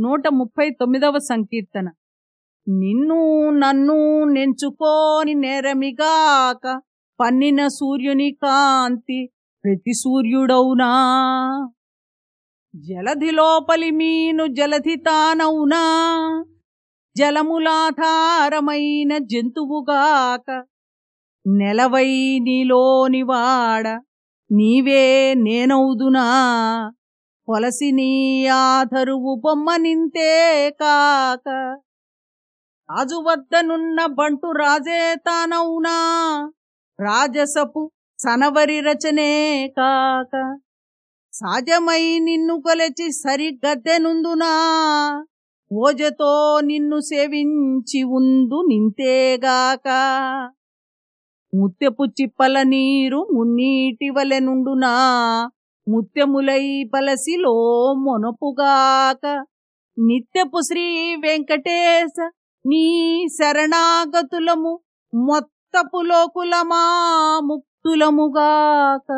నూట ముప్పై తొమ్మిదవ సంకీర్తన. నిన్ను నన్ను నెంచుకోని నేరమిగాక పన్నిన సూర్యుని కాంతి ప్రతి సూర్యుడౌనా జలధిలోపలి మీను జలధి తానవునా? జలములాధారమైన జంతువుగాక నెలవై నీలోని వాడ నీవే నేనౌదునా పొలసి ఆధరువు బొమ్మ నింతే కాక రాజు వద్దనున్న బంటు రాజే తానవునా రాజసపు సనవరి రచనే కాక సాజమై నిన్ను కొలచి సరిగద్దెనుందునా ఓజతో నిన్ను సేవించి ఉందు నింతేగాక ముత్తెపు చిప్పల నీరు మున్నీటి వలెనుండునా ముత్యములై పలసిలో మొనపుగాక నిత్యపు శ్రీ వెంకటేశ నీ శరణాగతులము మొత్తపు లోకులమా ముక్తులముగాక.